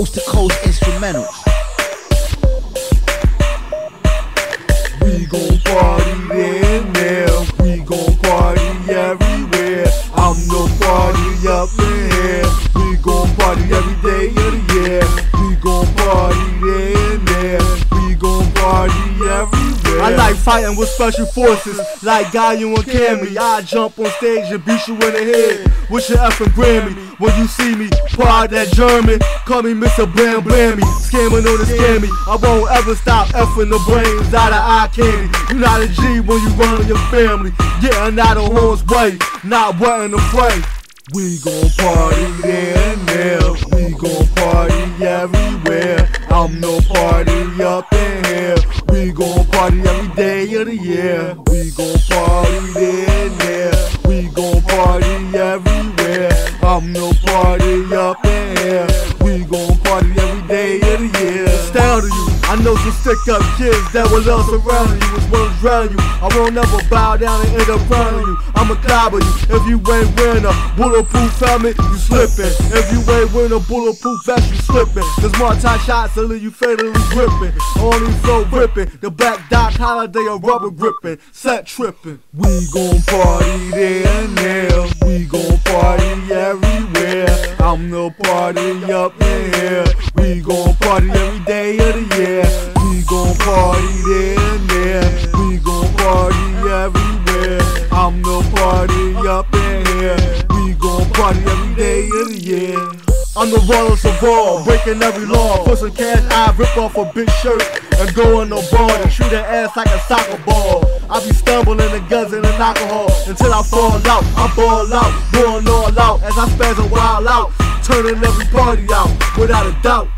coast to coast instrumentals. We gon' party there there. We gon' party everywhere. I'm no party up in here. We gon' party every day I like fighting with special forces, like Guile and Cammy. I jump on stage and beat you in the head with your effing Grammy. When you see me, part that German, call me Mr. Blam Blammy. Scamming on the scammy, I won't ever stop effing the brains out of eye candy. You not a G when you run on your family, getting out of horn's way, not wetting the fray. We gon' party there and there. We gon' party everywhere. I'm no party up of the year. We gon' party there and there. We gon' party everywhere. I'm no party I know some stick up kids that will love surrounding you as well as drown you. I won't never bow down and end up frowning you. I'ma clobber you. If you ain't wearing a bulletproof helmet, you slipping. If you ain't wearing a bulletproof vest, you slipping. Cause more tie shots leave you fatally gripping. Only flow ripping. The black dot holiday a rubber gripping. Set tripping. We gon' party there and there. We gon' party everywhere. I'm the party up in here. We gon' party every party and there. We gon' party everywhere. I'm no party up in here. We gon' party every day of the year. I'm the rawest of all, breaking every law. Put some cash, I rip off a big shirt and go in the bar and shoot an ass like a soccer ball. I be stumbling and guzzling alcohol until I fall out. I ball out, going all out as I spaz and wild out, turning every party out without a doubt.